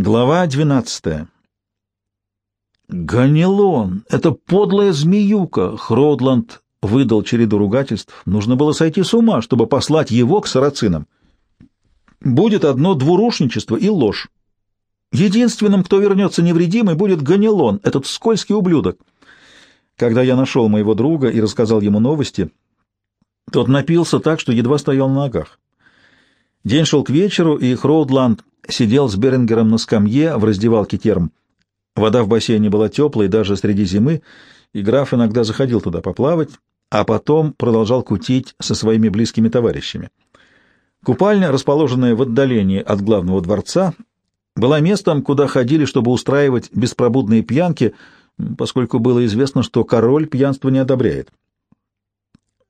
Глава двенадцатая. «Ганилон! Это подлая змеюка!» — Хроудланд выдал череду ругательств. Нужно было сойти с ума, чтобы послать его к сарацинам. Будет одно двурушничество и ложь. Единственным, кто вернется невредимый, будет Ганилон, этот скользкий ублюдок. Когда я нашел моего друга и рассказал ему новости, тот напился так, что едва стоял на ногах. День шел к вечеру, и Хроудланд сидел с Берингером на скамье в раздевалке терм. Вода в бассейне была теплой даже среди зимы, и граф иногда заходил туда поплавать, а потом продолжал кутить со своими близкими товарищами. Купальня, расположенная в отдалении от главного дворца, была местом, куда ходили, чтобы устраивать беспробудные пьянки, поскольку было известно, что король пьянство не одобряет.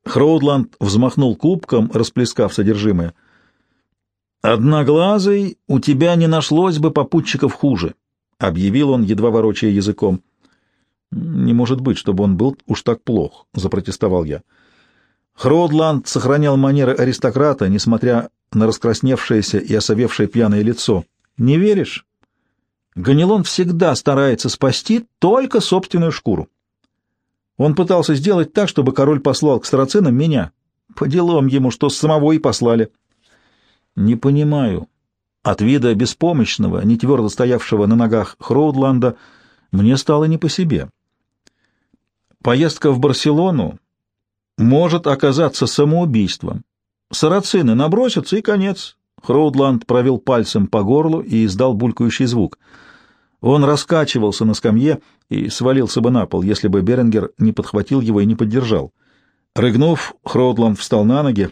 Хроудланд взмахнул кубком, расплескав содержимое — «Одноглазый, у тебя не нашлось бы попутчиков хуже», — объявил он, едва ворочая языком. «Не может быть, чтобы он был уж так плох», — запротестовал я. Хродланд сохранял манеры аристократа, несмотря на раскрасневшееся и осовевшее пьяное лицо. «Не веришь?» Ганилон всегда старается спасти только собственную шкуру. Он пытался сделать так, чтобы король послал к сарацинам меня. По делам ему, что самого и послали. Не понимаю. От вида беспомощного, не твердо стоявшего на ногах Хроудланда, мне стало не по себе. Поездка в Барселону может оказаться самоубийством. Сарацины набросятся, и конец. Хроудланд провел пальцем по горлу и издал булькающий звук. Он раскачивался на скамье и свалился бы на пол, если бы Беренгер не подхватил его и не поддержал. Рыгнув, Хроудланд встал на ноги,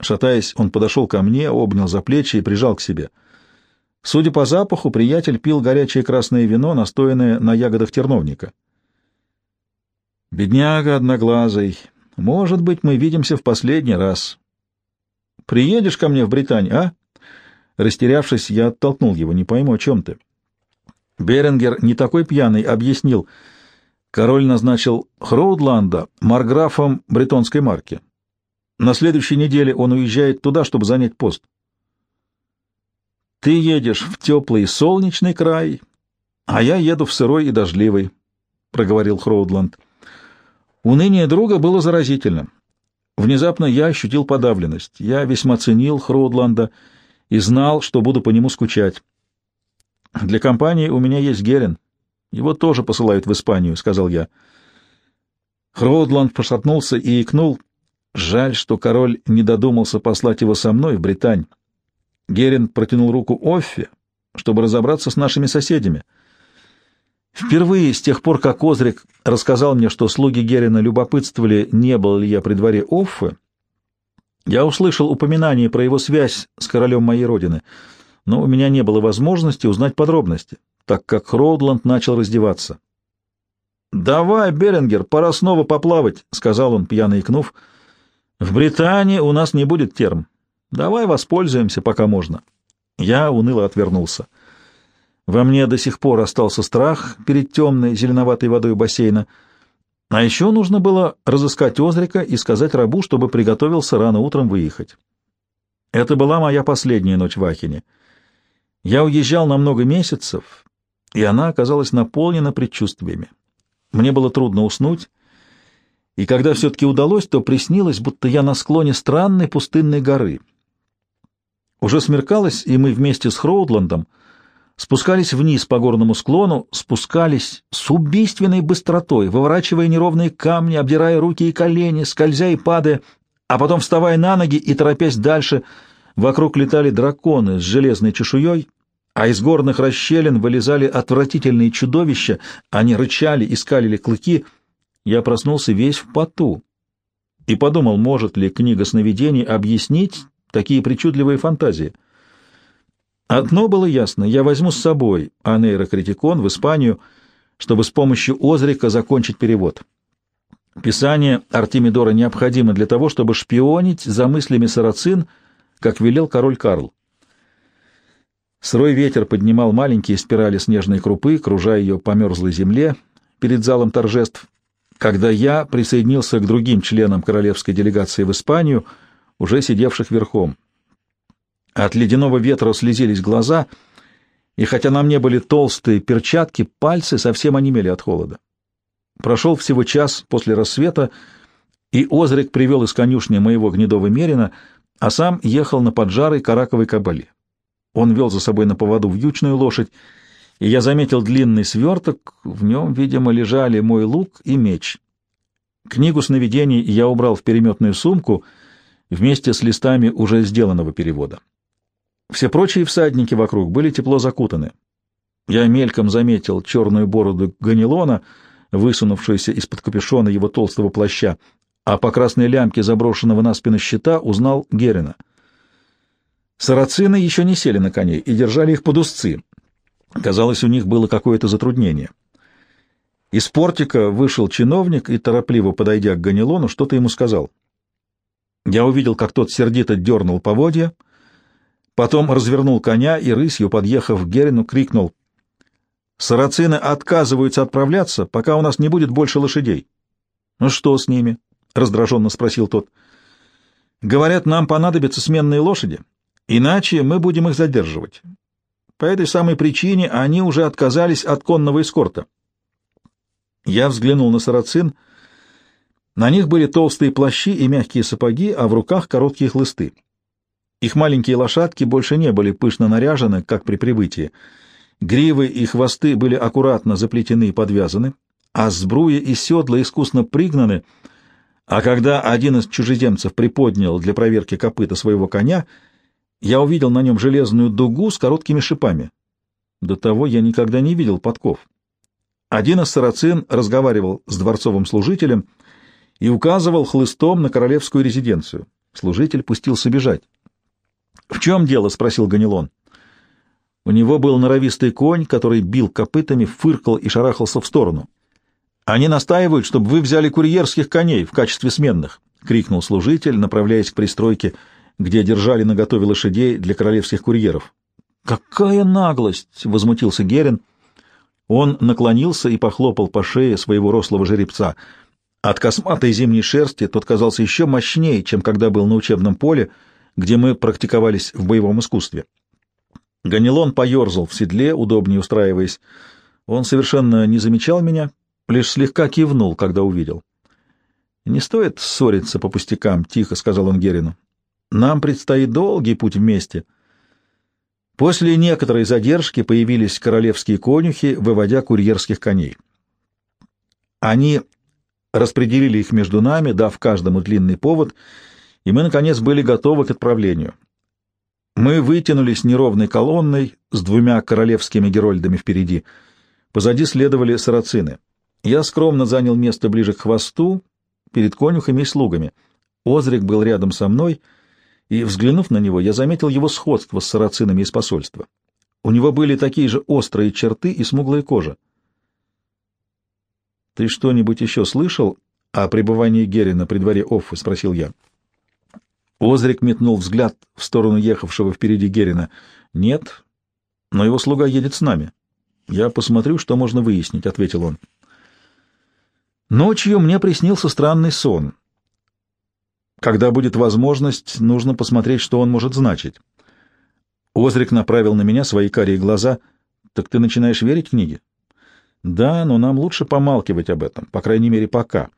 Шатаясь, он подошел ко мне, обнял за плечи и прижал к себе. Судя по запаху, приятель пил горячее красное вино, настоянное на ягодах терновника. «Бедняга одноглазый, может быть, мы видимся в последний раз. Приедешь ко мне в Британию, а?» Растерявшись, я оттолкнул его. «Не пойму, о чем ты?» Беренгер, не такой пьяный, объяснил. Король назначил Хроудланда марграфом бретонской марки. На следующей неделе он уезжает туда, чтобы занять пост. Ты едешь в теплый солнечный край, а я еду в сырой и дождливый, — проговорил Хроудланд. Уныние друга было заразительным. Внезапно я ощутил подавленность. Я весьма ценил Хроудланда и знал, что буду по нему скучать. «Для компании у меня есть Герин. Его тоже посылают в Испанию», — сказал я. Хроудланд пошатнулся и икнул. Жаль, что король не додумался послать его со мной в Британь. Герин протянул руку Оффе, чтобы разобраться с нашими соседями. Впервые с тех пор, как Озрик рассказал мне, что слуги Герина любопытствовали, не был ли я при дворе Оффы, я услышал упоминание про его связь с королем моей родины, но у меня не было возможности узнать подробности, так как Роудланд начал раздеваться. «Давай, Беренгер, пора снова поплавать», — сказал он, пьяно икнув, — в Британии у нас не будет терм. Давай воспользуемся, пока можно. Я уныло отвернулся. Во мне до сих пор остался страх перед темной зеленоватой водой бассейна. А еще нужно было разыскать Озрика и сказать рабу, чтобы приготовился рано утром выехать. Это была моя последняя ночь в Ахине. Я уезжал на много месяцев, и она оказалась наполнена предчувствиями. Мне было трудно уснуть, и когда все-таки удалось, то приснилось, будто я на склоне странной пустынной горы. Уже смеркалось, и мы вместе с Хроудландом спускались вниз по горному склону, спускались с убийственной быстротой, выворачивая неровные камни, обдирая руки и колени, скользя и падая, а потом вставая на ноги и торопясь дальше. Вокруг летали драконы с железной чешуей, а из горных расщелин вылезали отвратительные чудовища, они рычали и скалили клыки — я проснулся весь в поту и подумал, может ли книга сновидений объяснить такие причудливые фантазии. Одно было ясно — я возьму с собой анейрокритикон в Испанию, чтобы с помощью Озрика закончить перевод. Писание Артемидора необходимо для того, чтобы шпионить за мыслями сарацин, как велел король Карл. Сырой ветер поднимал маленькие спирали снежной крупы, кружая ее по мерзлой земле перед залом торжеств, когда я присоединился к другим членам королевской делегации в Испанию, уже сидевших верхом. От ледяного ветра слезились глаза, и хотя на мне были толстые перчатки, пальцы совсем онемели от холода. Прошел всего час после рассвета, и Озрик привел из конюшни моего гнедого мерина, а сам ехал на поджарой караковой кабале. Он вел за собой на поводу вьючную лошадь, и я заметил длинный сверток, в нем, видимо, лежали мой лук и меч. Книгу сновидений я убрал в переметную сумку вместе с листами уже сделанного перевода. Все прочие всадники вокруг были тепло закутаны. Я мельком заметил черную бороду Ганилона, высунувшуюся из-под капюшона его толстого плаща, а по красной лямке заброшенного на спину щита узнал Герина. Сарацины еще не сели на коней и держали их под узцы. Казалось, у них было какое-то затруднение. Из портика вышел чиновник и, торопливо подойдя к Ганилону, что-то ему сказал. Я увидел, как тот сердито дернул поводья, потом развернул коня и, рысью подъехав к Герину, крикнул «Сарацины отказываются отправляться, пока у нас не будет больше лошадей». «Ну что с ними?» — раздраженно спросил тот. «Говорят, нам понадобятся сменные лошади, иначе мы будем их задерживать. По этой самой причине они уже отказались от конного эскорта». Я взглянул на сарацин. На них были толстые плащи и мягкие сапоги, а в руках короткие хлысты. Их маленькие лошадки больше не были пышно наряжены, как при прибытии. Гривы и хвосты были аккуратно заплетены и подвязаны, а сбруи и седла искусно пригнаны, а когда один из чужеземцев приподнял для проверки копыта своего коня, я увидел на нем железную дугу с короткими шипами. До того я никогда не видел подков. Один из сарацин разговаривал с дворцовым служителем и указывал хлыстом на королевскую резиденцию. Служитель пустился бежать. — В чем дело? — спросил Ганилон. У него был норовистый конь, который бил копытами, фыркал и шарахался в сторону. — Они настаивают, чтобы вы взяли курьерских коней в качестве сменных, — крикнул служитель, направляясь к пристройке, где держали наготове лошадей для королевских курьеров. — Какая наглость! — возмутился Герин. Он наклонился и похлопал по шее своего рослого жеребца. От косматой зимней шерсти тот казался еще мощнее, чем когда был на учебном поле, где мы практиковались в боевом искусстве. Ганилон поерзал в седле, удобнее устраиваясь. Он совершенно не замечал меня, лишь слегка кивнул, когда увидел. «Не стоит ссориться по пустякам», — тихо сказал он Герину. «Нам предстоит долгий путь вместе». После некоторой задержки появились королевские конюхи, выводя курьерских коней. Они распределили их между нами, дав каждому длинный повод, и мы, наконец, были готовы к отправлению. Мы вытянулись неровной колонной с двумя королевскими герольдами впереди. Позади следовали сарацины. Я скромно занял место ближе к хвосту, перед конюхами и слугами. Озрик был рядом со мной — и, взглянув на него, я заметил его сходство с сарацинами из посольства. У него были такие же острые черты и смуглая кожа. — Ты что-нибудь еще слышал о пребывании Герина при дворе Оффы? — спросил я. Озрик метнул взгляд в сторону ехавшего впереди Герина. — Нет, но его слуга едет с нами. — Я посмотрю, что можно выяснить, — ответил он. Ночью мне приснился странный сон — когда будет возможность, нужно посмотреть, что он может значить. Озрик направил на меня свои карие глаза. «Так ты начинаешь верить книге?» «Да, но нам лучше помалкивать об этом, по крайней мере, пока».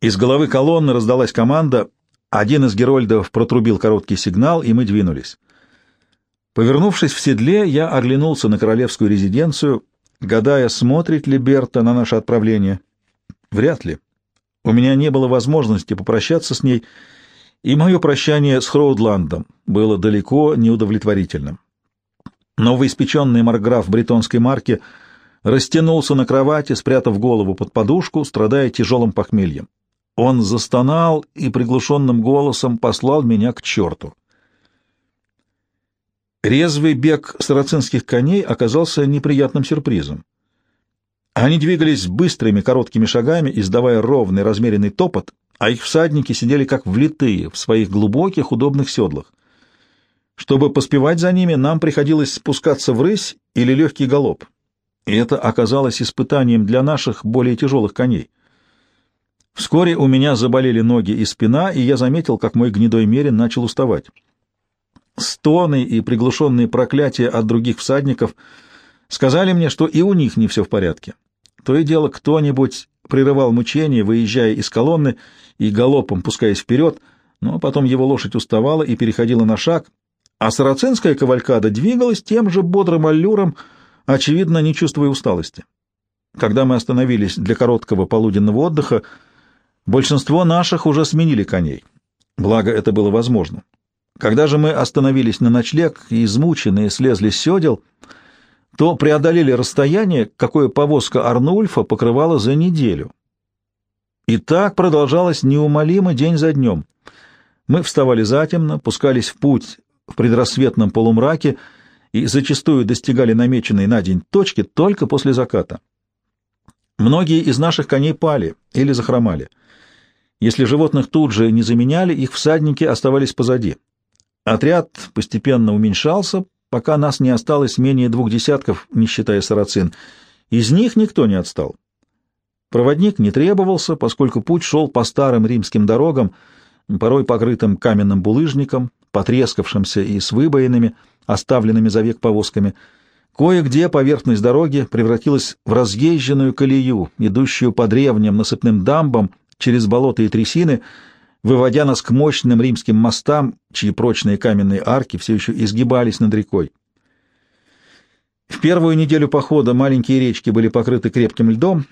Из головы колонны раздалась команда. Один из герольдов протрубил короткий сигнал, и мы двинулись. Повернувшись в седле, я оглянулся на королевскую резиденцию, гадая, смотрит ли Берта на наше отправление. Вряд ли. У меня не было возможности попрощаться с ней, и мое прощание с Хроудландом было далеко неудовлетворительным. Новоиспеченный марграф бретонской марки растянулся на кровати, спрятав голову под подушку, страдая тяжелым похмельем. Он застонал и приглушенным голосом послал меня к черту. Резвый бег сарацинских коней оказался неприятным сюрпризом. Они двигались быстрыми короткими шагами, издавая ровный размеренный топот, а их всадники сидели как влитые в своих глубоких удобных седлах. Чтобы поспевать за ними, нам приходилось спускаться в рысь или легкий галоп, и это оказалось испытанием для наших более тяжелых коней. Вскоре у меня заболели ноги и спина, и я заметил, как мой гнедой мерин начал уставать. стоны и приглушенные проклятия от других всадников сказали мне, что и у них не все в порядке. То и дело кто-нибудь прерывал мучение, выезжая из колонны и галопом пускаясь вперед, но потом его лошадь уставала и переходила на шаг, а сарацинская кавалькада двигалась тем же бодрым аллюром, очевидно, не чувствуя усталости. Когда мы остановились для короткого полуденного отдыха, большинство наших уже сменили коней. Благо, это было возможно. Когда же мы остановились на ночлег и измученные слезли с седел, то преодолели расстояние, какое повозка Арнульфа покрывала за неделю. И так продолжалось неумолимо день за днем. Мы вставали затемно, пускались в путь в предрассветном полумраке и зачастую достигали намеченной на день точки только после заката. Многие из наших коней пали или захромали. Если животных тут же не заменяли, их всадники оставались позади. Отряд постепенно уменьшался, пока нас не осталось менее двух десятков, не считая сарацин. Из них никто не отстал. Проводник не требовался, поскольку путь шел по старым римским дорогам, порой покрытым каменным булыжником, потрескавшимся и с выбоинами, оставленными за век повозками. Кое-где поверхность дороги превратилась в разъезженную колею, идущую по древним насыпным дамбам через болота и трясины, выводя нас к мощным римским мостам, чьи прочные каменные арки все еще изгибались над рекой. В первую неделю похода маленькие речки были покрыты крепким льдом,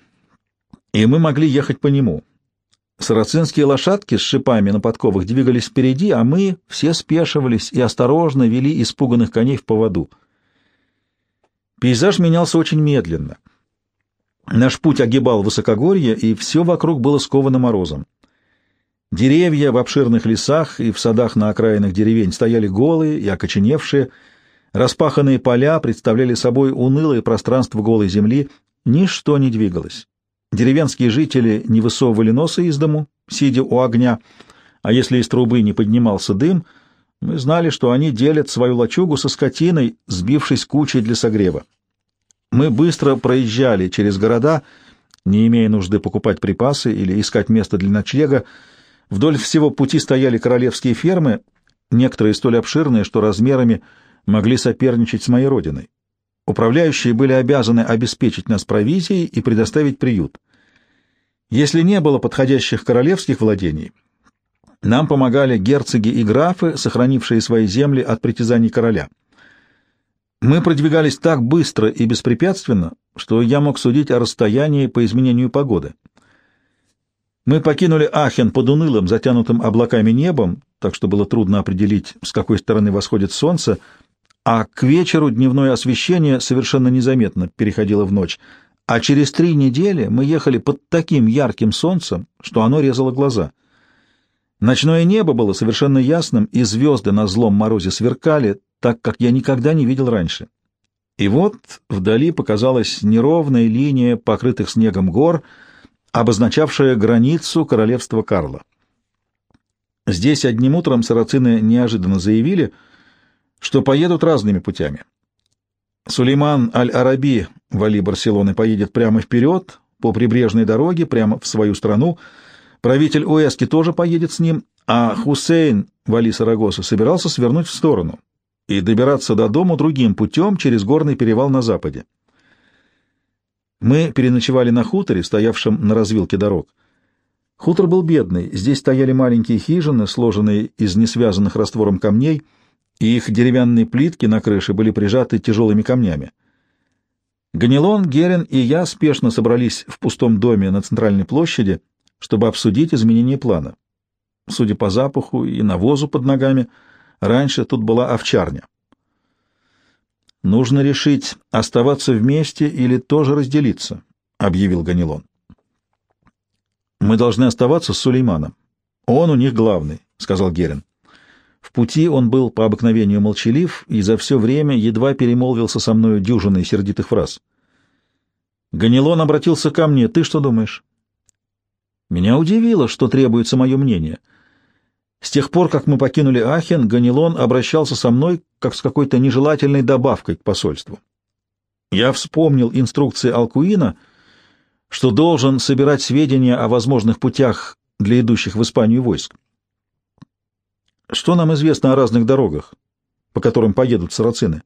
и мы могли ехать по нему. Сарацинские лошадки с шипами на подковах двигались впереди, а мы все спешивались и осторожно вели испуганных коней в поводу. Пейзаж менялся очень медленно. Наш путь огибал высокогорье, и все вокруг было сковано морозом. Деревья в обширных лесах и в садах на окраинах деревень стояли голые и окоченевшие, распаханные поля представляли собой унылое пространство голой земли, ничто не двигалось. Деревенские жители не высовывали носа из дому, сидя у огня, а если из трубы не поднимался дым, мы знали, что они делят свою лачугу со скотиной, сбившись кучей для согрева. Мы быстро проезжали через города, не имея нужды покупать припасы или искать место для ночлега, Вдоль всего пути стояли королевские фермы, некоторые столь обширные, что размерами могли соперничать с моей родиной. Управляющие были обязаны обеспечить нас провизией и предоставить приют. Если не было подходящих королевских владений, нам помогали герцоги и графы, сохранившие свои земли от притязаний короля. Мы продвигались так быстро и беспрепятственно, что я мог судить о расстоянии по изменению погоды. Мы покинули Ахен под унылым, затянутым облаками небом, так что было трудно определить, с какой стороны восходит солнце, а к вечеру дневное освещение совершенно незаметно переходило в ночь, а через три недели мы ехали под таким ярким солнцем, что оно резало глаза. Ночное небо было совершенно ясным, и звезды на злом морозе сверкали, так как я никогда не видел раньше. И вот вдали показалась неровная линия покрытых снегом гор — обозначавшая границу королевства Карла. Здесь одним утром сарацины неожиданно заявили, что поедут разными путями. Сулейман Аль-Араби, вали Барселоны, поедет прямо вперед, по прибрежной дороге, прямо в свою страну. Правитель Уэски тоже поедет с ним, а Хусейн, вали Сарагоса, собирался свернуть в сторону и добираться до дому другим путем через горный перевал на западе. Мы переночевали на хуторе, стоявшем на развилке дорог. Хутор был бедный, здесь стояли маленькие хижины, сложенные из несвязанных раствором камней, и их деревянные плитки на крыше были прижаты тяжелыми камнями. Ганилон, Герин и я спешно собрались в пустом доме на центральной площади, чтобы обсудить изменение плана. Судя по запаху и навозу под ногами, раньше тут была овчарня. Нужно решить, оставаться вместе или тоже разделиться, объявил Ганилон. Мы должны оставаться с Сулейманом. Он у них главный, сказал Герин. В пути он был по обыкновению молчалив и за все время едва перемолвился со мною дюжиной сердитых фраз. Ганилон обратился ко мне. Ты что думаешь? Меня удивило, что требуется мое мнение — с тех пор, как мы покинули Ахен, Ганилон обращался со мной как с какой-то нежелательной добавкой к посольству. Я вспомнил инструкции Алкуина, что должен собирать сведения о возможных путях для идущих в Испанию войск. Что нам известно о разных дорогах? по которым поедут сарацины?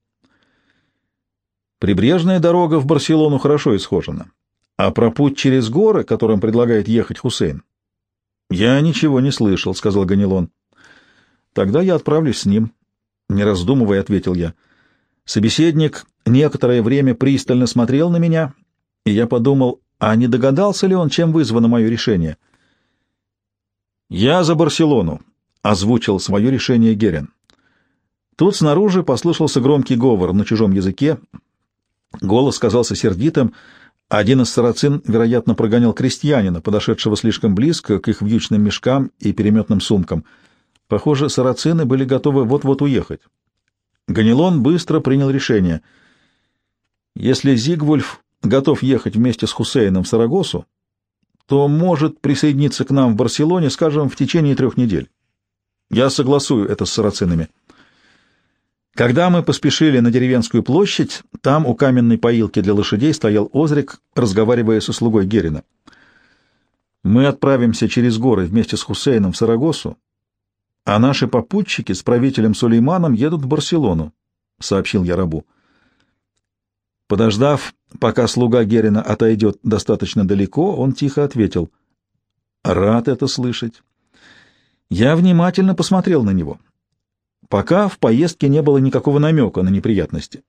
Прибрежная дорога в Барселону хорошо исхожена. А про путь через горы, которым предлагает ехать Хусейн? Я ничего не слышал, — сказал Ганилон. Тогда я отправлюсь с ним. Не раздумывая, ответил я. Собеседник некоторое время пристально смотрел на меня, и я подумал, а не догадался ли он, чем вызвано мое решение? «Я за Барселону», — озвучил свое решение Герин. Тут снаружи послышался громкий говор на чужом языке. Голос казался сердитым. Один из сарацин, вероятно, прогонял крестьянина, подошедшего слишком близко к их вьючным мешкам и переметным сумкам. Похоже, сарацины были готовы вот-вот уехать. Ганилон быстро принял решение. Если Зигвульф готов ехать вместе с Хусейном в Сарагосу, то может присоединиться к нам в Барселоне, скажем, в течение трех недель. Я согласую это с сарацинами. Когда мы поспешили на деревенскую площадь, там у каменной поилки для лошадей стоял Озрик, разговаривая со слугой Герина. Мы отправимся через горы вместе с Хусейном в Сарагосу, а наши попутчики с правителем Сулейманом едут в Барселону, — сообщил я рабу. Подождав, пока слуга Герина отойдет достаточно далеко, он тихо ответил. — Рад это слышать. Я внимательно посмотрел на него. Пока в поездке не было никакого намека на неприятности.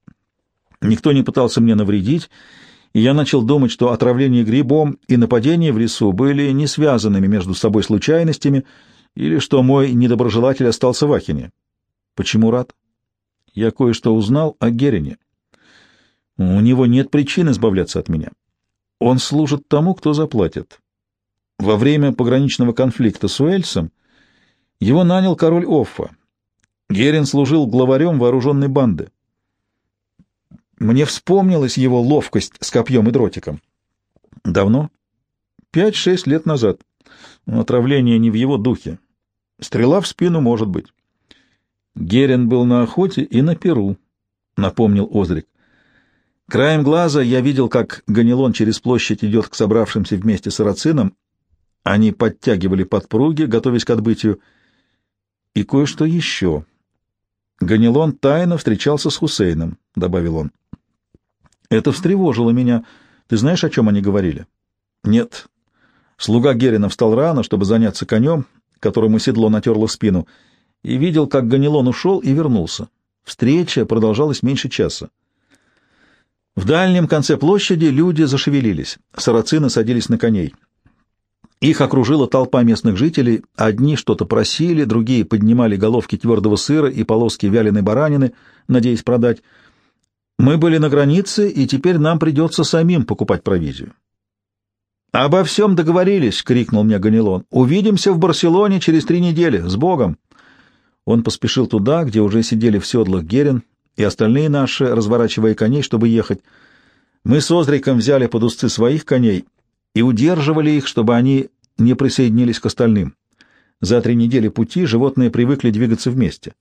Никто не пытался мне навредить, и я начал думать, что отравление грибом и нападение в лесу были не связанными между собой случайностями, или что мой недоброжелатель остался в Ахине. Почему рад? Я кое-что узнал о Герине. У него нет причин избавляться от меня. Он служит тому, кто заплатит. Во время пограничного конфликта с Уэльсом его нанял король Оффа, Герин служил главарем вооруженной банды. Мне вспомнилась его ловкость с копьем и дротиком. Давно? Пять-шесть лет назад. Но отравление не в его духе. Стрела в спину может быть. Герин был на охоте и на перу, — напомнил Озрик. Краем глаза я видел, как Ганилон через площадь идет к собравшимся вместе с Арацином. Они подтягивали подпруги, готовясь к отбытию. И кое-что еще. Ганилон тайно встречался с Хусейном, — добавил он. Это встревожило меня. Ты знаешь, о чем они говорили? Нет. Слуга Герина встал рано, чтобы заняться конем, которому седло натерло спину, и видел, как Ганилон ушел и вернулся. Встреча продолжалась меньше часа. В дальнем конце площади люди зашевелились. Сарацины садились на коней. Их окружила толпа местных жителей, одни что-то просили, другие поднимали головки твердого сыра и полоски вяленой баранины, надеясь продать. Мы были на границе, и теперь нам придется самим покупать провизию. «Обо всем договорились!» — крикнул мне Ганилон. «Увидимся в Барселоне через три недели. С Богом!» Он поспешил туда, где уже сидели в седлах Герин и остальные наши, разворачивая коней, чтобы ехать. Мы с Озриком взяли под узцы своих коней и удерживали их, чтобы они не присоединились к остальным. За три недели пути животные привыкли двигаться вместе.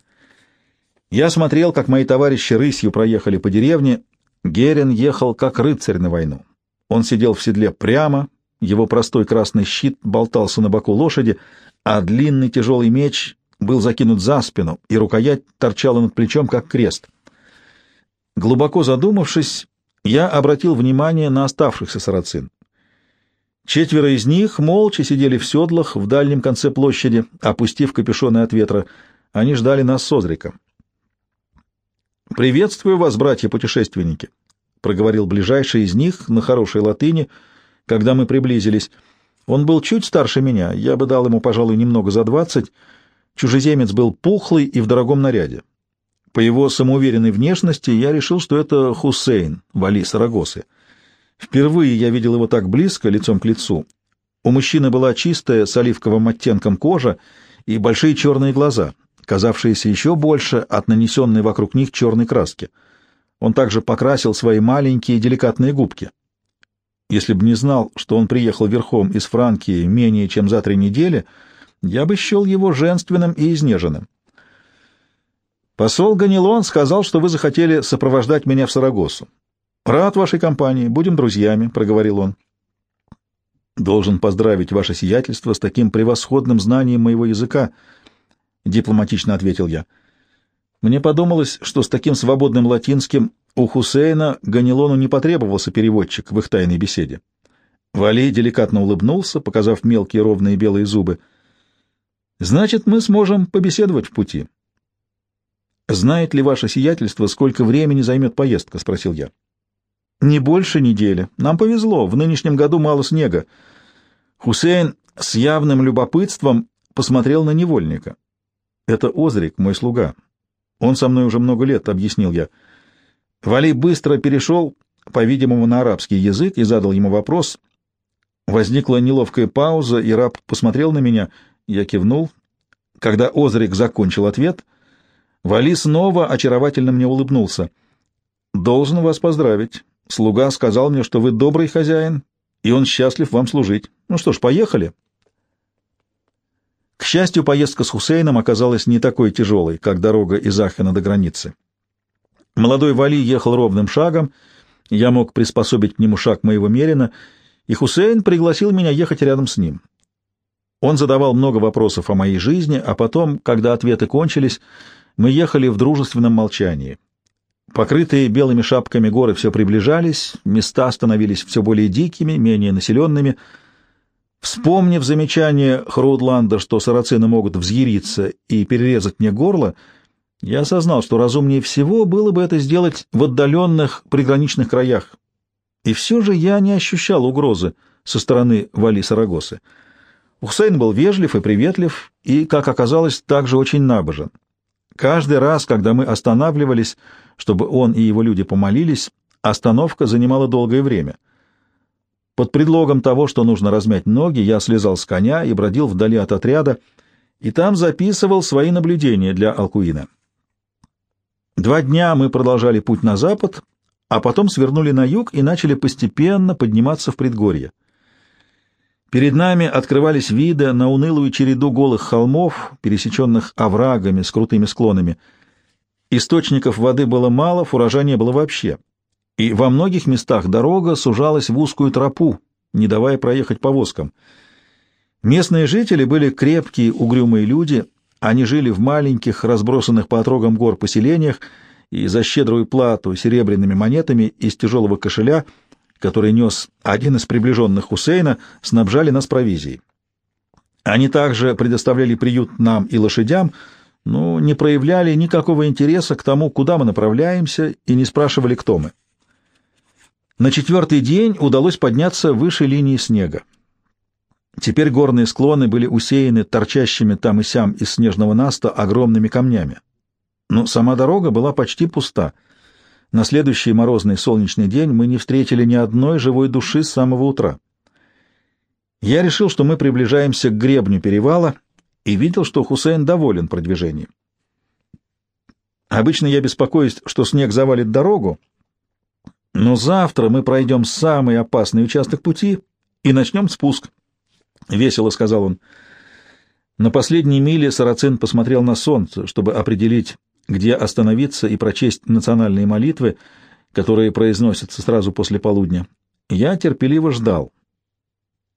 Я смотрел, как мои товарищи рысью проехали по деревне. Герин ехал как рыцарь на войну. Он сидел в седле прямо, его простой красный щит болтался на боку лошади, а длинный тяжелый меч был закинут за спину, и рукоять торчала над плечом, как крест. Глубоко задумавшись, я обратил внимание на оставшихся сарацин. Четверо из них молча сидели в седлах в дальнем конце площади, опустив капюшоны от ветра. Они ждали нас с Озриком. «Приветствую вас, братья-путешественники», — проговорил ближайший из них на хорошей латыни, когда мы приблизились. Он был чуть старше меня, я бы дал ему, пожалуй, немного за двадцать. Чужеземец был пухлый и в дорогом наряде. По его самоуверенной внешности я решил, что это Хусейн, вали Сарагосы. Впервые я видел его так близко, лицом к лицу. У мужчины была чистая, с оливковым оттенком кожа и большие черные глаза, казавшиеся еще больше от нанесенной вокруг них черной краски. Он также покрасил свои маленькие деликатные губки. Если бы не знал, что он приехал верхом из Франкии менее чем за три недели, я бы счел его женственным и изнеженным. Посол Ганилон сказал, что вы захотели сопровождать меня в Сарагосу. «Рад вашей компании, будем друзьями», — проговорил он. «Должен поздравить ваше сиятельство с таким превосходным знанием моего языка», — дипломатично ответил я. Мне подумалось, что с таким свободным латинским у Хусейна Ганилону не потребовался переводчик в их тайной беседе. Вали деликатно улыбнулся, показав мелкие ровные белые зубы. «Значит, мы сможем побеседовать в пути». «Знает ли ваше сиятельство, сколько времени займет поездка?» — спросил я. «Не больше недели. Нам повезло. В нынешнем году мало снега». Хусейн с явным любопытством посмотрел на невольника. «Это Озрик, мой слуга. Он со мной уже много лет», — объяснил я. Вали быстро перешел, по-видимому, на арабский язык и задал ему вопрос. Возникла неловкая пауза, и раб посмотрел на меня. Я кивнул. Когда Озрик закончил ответ, Вали снова очаровательно мне улыбнулся. «Должен вас поздравить. Слуга сказал мне, что вы добрый хозяин, и он счастлив вам служить. Ну что ж, поехали». К счастью, поездка с Хусейном оказалась не такой тяжелой, как дорога из Ахена до границы. Молодой Вали ехал ровным шагом, я мог приспособить к нему шаг моего мерина, и Хусейн пригласил меня ехать рядом с ним. Он задавал много вопросов о моей жизни, а потом, когда ответы кончились, мы ехали в дружественном молчании. Покрытые белыми шапками горы все приближались, места становились все более дикими, менее населенными. Вспомнив замечание Хроудланда, что сарацины могут взъяриться и перерезать мне горло, я осознал, что разумнее всего было бы это сделать в отдаленных приграничных краях. И все же я не ощущал угрозы со стороны Вали Сарагосы. Хусейн был вежлив и приветлив, и, как оказалось, также очень набожен. Каждый раз, когда мы останавливались, чтобы он и его люди помолились, остановка занимала долгое время. Под предлогом того, что нужно размять ноги, я слезал с коня и бродил вдали от отряда, и там записывал свои наблюдения для Алкуина. Два дня мы продолжали путь на запад, а потом свернули на юг и начали постепенно подниматься в предгорье. Перед нами открывались виды на унылую череду голых холмов, пересеченных оврагами с крутыми склонами. Источников воды было мало, фуража не было вообще. И во многих местах дорога сужалась в узкую тропу, не давая проехать повозкам. Местные жители были крепкие, угрюмые люди, они жили в маленьких, разбросанных по отрогам гор поселениях, и за щедрую плату серебряными монетами из тяжелого кошеля — который нес один из приближенных Хусейна, снабжали нас провизией. Они также предоставляли приют нам и лошадям, но не проявляли никакого интереса к тому, куда мы направляемся, и не спрашивали, кто мы. На четвертый день удалось подняться выше линии снега. Теперь горные склоны были усеяны торчащими там и сям из снежного наста огромными камнями. Но сама дорога была почти пуста — на следующий морозный солнечный день мы не встретили ни одной живой души с самого утра. Я решил, что мы приближаемся к гребню перевала, и видел, что Хусейн доволен продвижением. Обычно я беспокоюсь, что снег завалит дорогу, но завтра мы пройдем самый опасный участок пути и начнем спуск. — весело сказал он. На последней миле Сарацин посмотрел на солнце, чтобы определить, где остановиться и прочесть национальные молитвы, которые произносятся сразу после полудня. Я терпеливо ждал.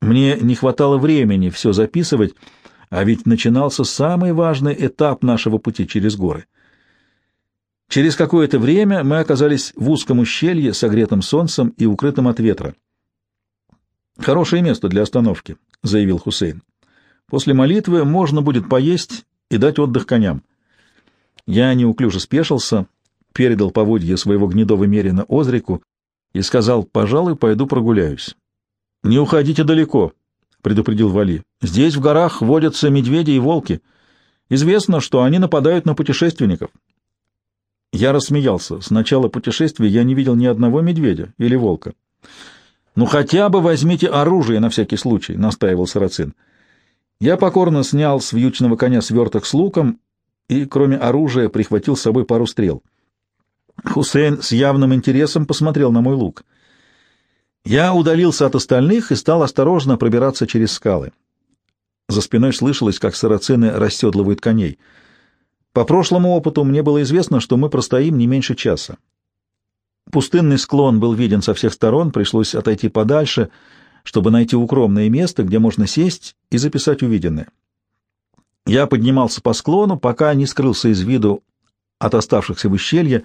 Мне не хватало времени все записывать, а ведь начинался самый важный этап нашего пути через горы. Через какое-то время мы оказались в узком ущелье, согретым солнцем и укрытым от ветра. «Хорошее место для остановки», — заявил Хусейн. «После молитвы можно будет поесть и дать отдых коням». Я неуклюже спешился, передал поводье своего гнедого мерина Озрику и сказал, пожалуй, пойду прогуляюсь. — Не уходите далеко, — предупредил Вали. — Здесь в горах водятся медведи и волки. Известно, что они нападают на путешественников. Я рассмеялся. С начала путешествия я не видел ни одного медведя или волка. — Ну хотя бы возьмите оружие на всякий случай, — настаивал Сарацин. Я покорно снял с вьючного коня сверток с луком и, кроме оружия, прихватил с собой пару стрел. Хусейн с явным интересом посмотрел на мой лук. Я удалился от остальных и стал осторожно пробираться через скалы. За спиной слышалось, как сарацины расседлывают коней. По прошлому опыту мне было известно, что мы простоим не меньше часа. Пустынный склон был виден со всех сторон, пришлось отойти подальше, чтобы найти укромное место, где можно сесть и записать увиденное. Я поднимался по склону, пока не скрылся из виду от оставшихся в ущелье.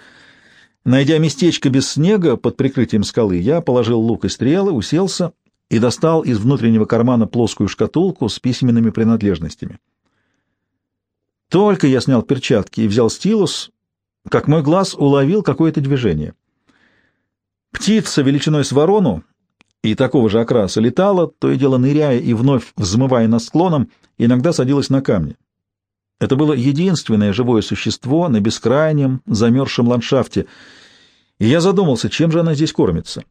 Найдя местечко без снега под прикрытием скалы, я положил лук и стрелы, уселся и достал из внутреннего кармана плоскую шкатулку с письменными принадлежностями. Только я снял перчатки и взял стилус, как мой глаз уловил какое-то движение. Птица величиной с ворону и такого же окраса летала, то и дело ныряя и вновь взмывая над склоном, иногда садилась на камни. Это было единственное живое существо на бескрайнем, замерзшем ландшафте, и я задумался, чем же она здесь кормится.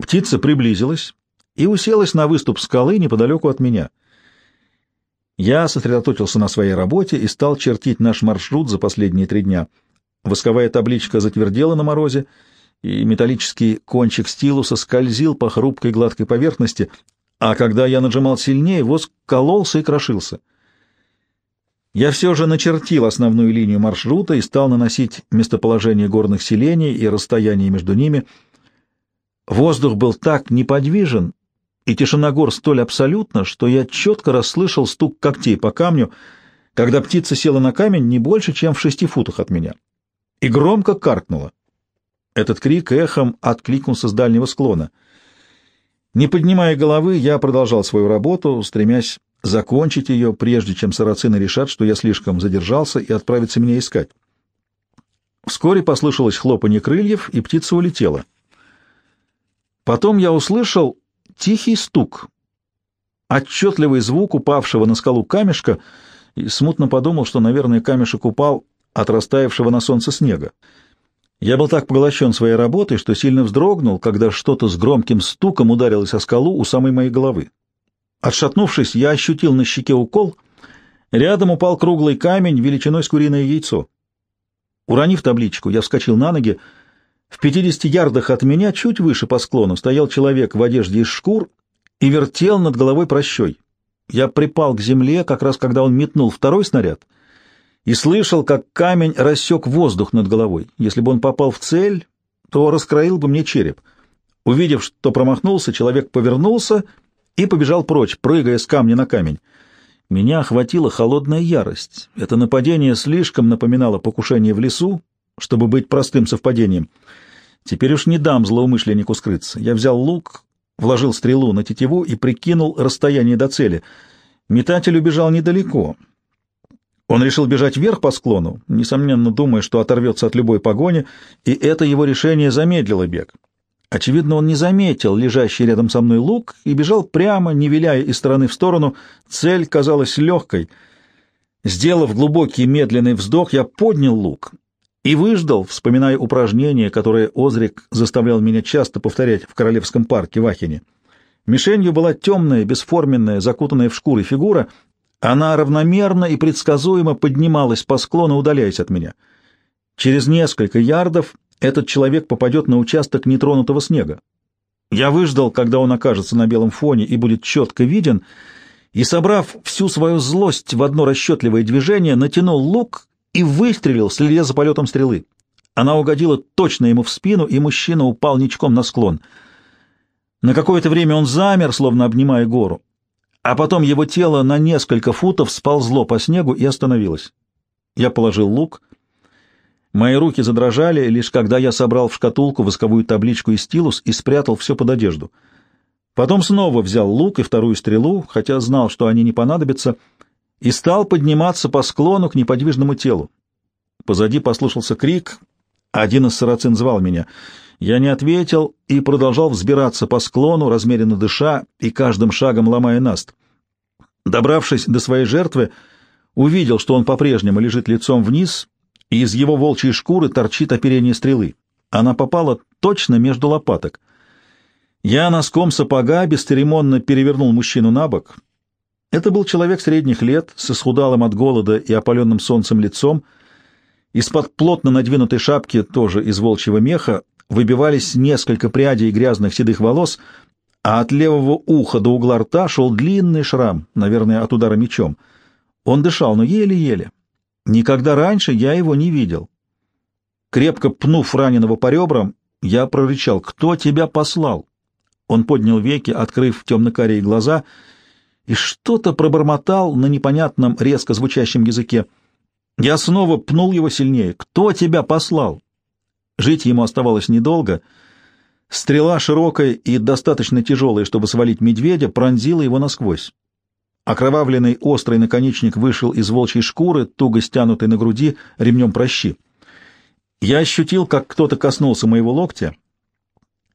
Птица приблизилась и уселась на выступ скалы неподалеку от меня. Я сосредоточился на своей работе и стал чертить наш маршрут за последние три дня. Восковая табличка затвердела на морозе, и металлический кончик стилуса скользил по хрупкой гладкой поверхности, а когда я нажимал сильнее, воск кололся и крошился. Я все же начертил основную линию маршрута и стал наносить местоположение горных селений и расстояние между ними. Воздух был так неподвижен, и тишина гор столь абсолютна, что я четко расслышал стук когтей по камню, когда птица села на камень не больше, чем в шести футах от меня, и громко каркнула. Этот крик эхом откликнулся с дальнего склона. Не поднимая головы, я продолжал свою работу, стремясь закончить ее, прежде чем сарацины решат, что я слишком задержался и отправятся меня искать. Вскоре послышалось хлопанье крыльев, и птица улетела. Потом я услышал тихий стук, отчетливый звук упавшего на скалу камешка, и смутно подумал, что, наверное, камешек упал от растаявшего на солнце снега. Я был так поглощен своей работой, что сильно вздрогнул, когда что-то с громким стуком ударилось о скалу у самой моей головы. Отшатнувшись, я ощутил на щеке укол. Рядом упал круглый камень величиной с куриное яйцо. Уронив табличку, я вскочил на ноги. В пятидесяти ярдах от меня, чуть выше по склону, стоял человек в одежде из шкур и вертел над головой прощой. Я припал к земле, как раз когда он метнул второй снаряд — и слышал, как камень рассек воздух над головой. Если бы он попал в цель, то раскроил бы мне череп. Увидев, что промахнулся, человек повернулся и побежал прочь, прыгая с камня на камень. Меня охватила холодная ярость. Это нападение слишком напоминало покушение в лесу, чтобы быть простым совпадением. Теперь уж не дам злоумышленнику скрыться. Я взял лук, вложил стрелу на тетиву и прикинул расстояние до цели. Метатель убежал недалеко — он решил бежать вверх по склону, несомненно думая, что оторвется от любой погони, и это его решение замедлило бег. Очевидно, он не заметил лежащий рядом со мной лук и бежал прямо, не виляя из стороны в сторону. Цель казалась легкой. Сделав глубокий медленный вздох, я поднял лук и выждал, вспоминая упражнение, которое Озрик заставлял меня часто повторять в Королевском парке в Ахене. Мишенью была темная, бесформенная, закутанная в шкуры фигура, она равномерно и предсказуемо поднималась по склону, удаляясь от меня. Через несколько ярдов этот человек попадет на участок нетронутого снега. Я выждал, когда он окажется на белом фоне и будет четко виден, и, собрав всю свою злость в одно расчетливое движение, натянул лук и выстрелил, следя за полетом стрелы. Она угодила точно ему в спину, и мужчина упал ничком на склон. На какое-то время он замер, словно обнимая гору а потом его тело на несколько футов сползло по снегу и остановилось. Я положил лук. Мои руки задрожали, лишь когда я собрал в шкатулку восковую табличку и стилус и спрятал все под одежду. Потом снова взял лук и вторую стрелу, хотя знал, что они не понадобятся, и стал подниматься по склону к неподвижному телу. Позади послышался крик. Один из сарацин звал меня — я не ответил и продолжал взбираться по склону, размеренно дыша и каждым шагом ломая наст. Добравшись до своей жертвы, увидел, что он по-прежнему лежит лицом вниз, и из его волчьей шкуры торчит оперение стрелы. Она попала точно между лопаток. Я носком сапога бесцеремонно перевернул мужчину на бок. Это был человек средних лет, с исхудалым от голода и опаленным солнцем лицом. Из-под плотно надвинутой шапки, тоже из волчьего меха, выбивались несколько прядей грязных седых волос, а от левого уха до угла рта шел длинный шрам, наверное, от удара мечом. Он дышал, но еле-еле. Никогда раньше я его не видел. Крепко пнув раненого по ребрам, я прорычал «Кто тебя послал?» Он поднял веки, открыв темно-карие глаза, и что-то пробормотал на непонятном, резко звучащем языке. Я снова пнул его сильнее. «Кто тебя послал?» Жить ему оставалось недолго. Стрела широкая и достаточно тяжелая, чтобы свалить медведя, пронзила его насквозь. Окровавленный острый наконечник вышел из волчьей шкуры, туго стянутой на груди ремнем прощи. Я ощутил, как кто-то коснулся моего локтя,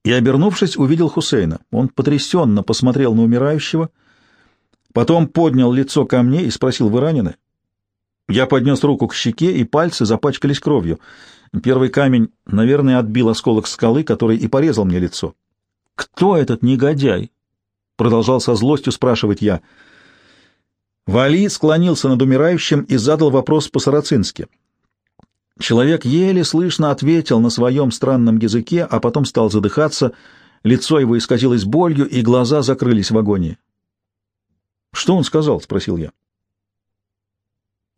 и, обернувшись, увидел Хусейна. Он потрясенно посмотрел на умирающего, потом поднял лицо ко мне и спросил, «Вы ранены?» Я поднес руку к щеке, и пальцы запачкались кровью. Первый камень, наверное, отбил осколок скалы, который и порезал мне лицо. «Кто этот негодяй?» — продолжал со злостью спрашивать я. Вали склонился над умирающим и задал вопрос по-сарацински. Человек еле слышно ответил на своем странном языке, а потом стал задыхаться, лицо его исказилось болью, и глаза закрылись в агонии. «Что он сказал?» — спросил я.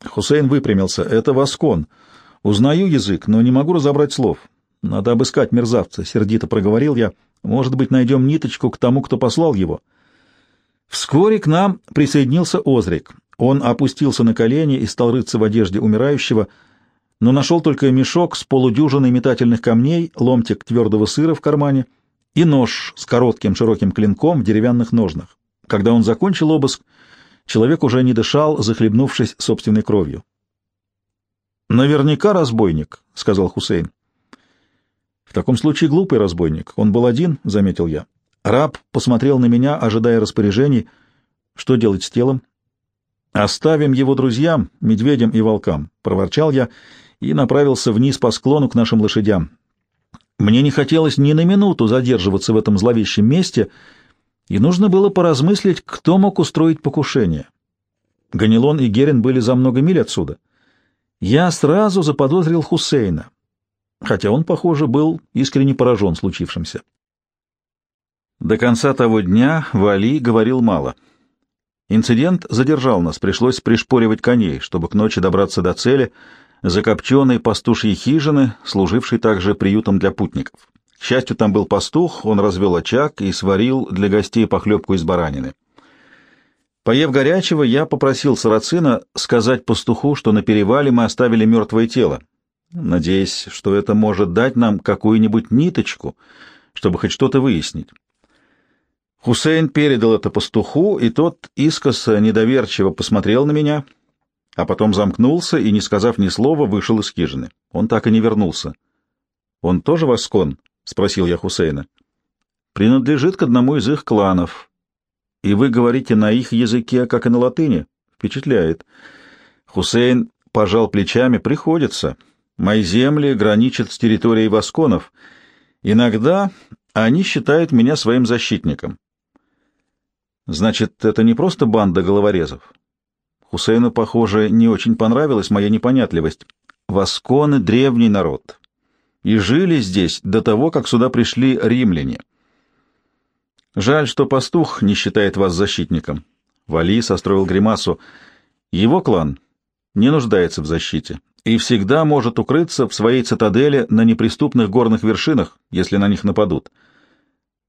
Хусейн выпрямился. «Это Васкон. Узнаю язык, но не могу разобрать слов. Надо обыскать мерзавца», — сердито проговорил я. «Может быть, найдем ниточку к тому, кто послал его». Вскоре к нам присоединился Озрик. Он опустился на колени и стал рыться в одежде умирающего, но нашел только мешок с полудюжиной метательных камней, ломтик твердого сыра в кармане и нож с коротким широким клинком в деревянных ножнах. Когда он закончил обыск, человек уже не дышал, захлебнувшись собственной кровью. «Наверняка разбойник», — сказал Хусейн. «В таком случае глупый разбойник. Он был один», — заметил я. Раб посмотрел на меня, ожидая распоряжений. Что делать с телом? «Оставим его друзьям, медведям и волкам», — проворчал я и направился вниз по склону к нашим лошадям. Мне не хотелось ни на минуту задерживаться в этом зловещем месте, и нужно было поразмыслить, кто мог устроить покушение. Ганилон и Герин были за много миль отсюда. Я сразу заподозрил Хусейна, хотя он, похоже, был искренне поражен случившимся. До конца того дня Вали говорил мало. Инцидент задержал нас, пришлось пришпоривать коней, чтобы к ночи добраться до цели, закопченной пастушьей хижины, служившей также приютом для путников. К счастью, там был пастух, он развел очаг и сварил для гостей похлебку из баранины. Поев горячего, я попросил сарацина сказать пастуху, что на перевале мы оставили мертвое тело, надеясь, что это может дать нам какую-нибудь ниточку, чтобы хоть что-то выяснить. Хусейн передал это пастуху, и тот искоса недоверчиво посмотрел на меня, а потом замкнулся и, не сказав ни слова, вышел из хижины. Он так и не вернулся. — Он тоже воскон? — спросил я Хусейна. — Принадлежит к одному из их кланов. И вы говорите на их языке, как и на латыни? Впечатляет. Хусейн пожал плечами. Приходится. Мои земли граничат с территорией восконов. Иногда они считают меня своим защитником. Значит, это не просто банда головорезов. Хусейну, похоже, не очень понравилась моя непонятливость. Восконы — древний народ. И жили здесь до того, как сюда пришли римляне. Жаль, что пастух не считает вас защитником. Вали состроил гримасу. Его клан не нуждается в защите и всегда может укрыться в своей цитадели на неприступных горных вершинах, если на них нападут.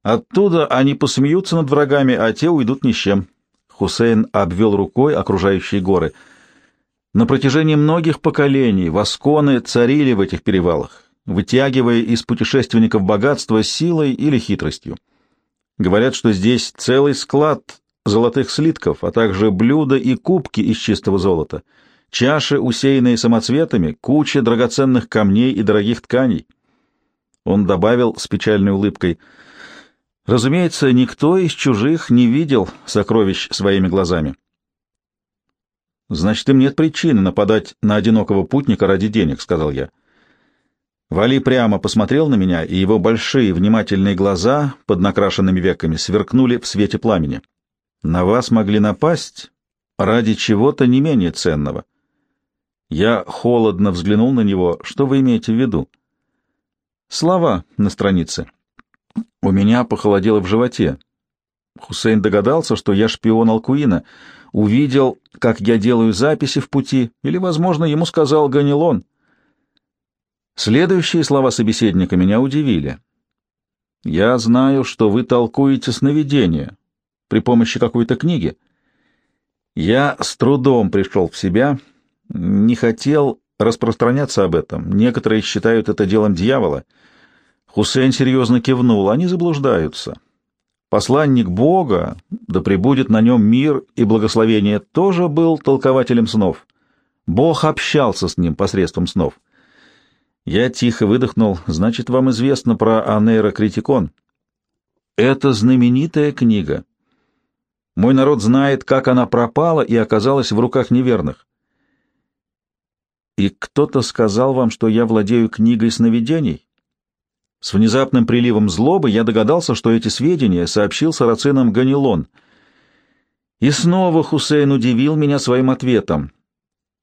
Оттуда они посмеются над врагами, а те уйдут ни с чем. Хусейн обвел рукой окружающие горы. На протяжении многих поколений восконы царили в этих перевалах, вытягивая из путешественников богатство силой или хитростью. Говорят, что здесь целый склад золотых слитков, а также блюда и кубки из чистого золота, чаши, усеянные самоцветами, куча драгоценных камней и дорогих тканей. Он добавил с печальной улыбкой — Разумеется, никто из чужих не видел сокровищ своими глазами. «Значит, им нет причины нападать на одинокого путника ради денег», — сказал я. Вали прямо посмотрел на меня, и его большие внимательные глаза под накрашенными веками сверкнули в свете пламени. «На вас могли напасть ради чего-то не менее ценного». Я холодно взглянул на него. «Что вы имеете в виду?» «Слова на странице». У меня похолодело в животе. Хусейн догадался, что я шпион Алкуина, увидел, как я делаю записи в пути, или, возможно, ему сказал Ганилон. Следующие слова собеседника меня удивили. «Я знаю, что вы толкуете сновидения при помощи какой-то книги». Я с трудом пришел в себя. Не хотел распространяться об этом. Некоторые считают это делом дьявола. Хусейн серьезно кивнул. Они заблуждаются. Посланник Бога, да пребудет на нем мир и благословение, тоже был толкователем снов. Бог общался с ним посредством снов. Я тихо выдохнул. Значит, вам известно про Анейрокритикон? Это знаменитая книга. Мой народ знает, как она пропала и оказалась в руках неверных. И кто-то сказал вам, что я владею книгой сновидений? С внезапным приливом злобы я догадался, что эти сведения сообщил сарацинам Ганилон. И снова Хусейн удивил меня своим ответом.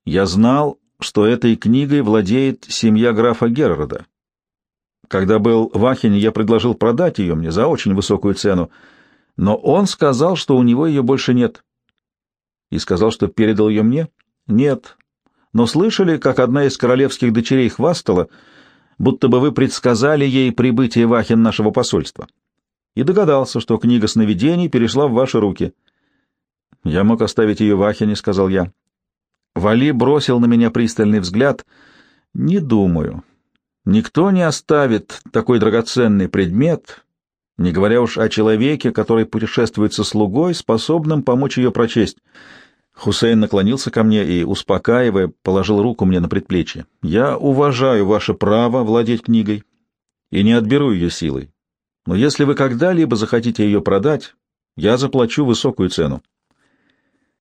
Я знал, что этой книгой владеет семья графа Геррода. Когда был в Ахене, я предложил продать ее мне за очень высокую цену, но он сказал, что у него ее больше нет. И сказал, что передал ее мне? Нет. Но слышали, как одна из королевских дочерей хвастала, будто бы вы предсказали ей прибытие в Ахен нашего посольства. И догадался, что книга сновидений перешла в ваши руки. Я мог оставить ее в Ахене, сказал я. Вали бросил на меня пристальный взгляд. Не думаю. Никто не оставит такой драгоценный предмет, не говоря уж о человеке, который путешествует со слугой, способным помочь ее прочесть. Хусейн наклонился ко мне и, успокаивая, положил руку мне на предплечье. «Я уважаю ваше право владеть книгой и не отберу ее силой. Но если вы когда-либо захотите ее продать, я заплачу высокую цену».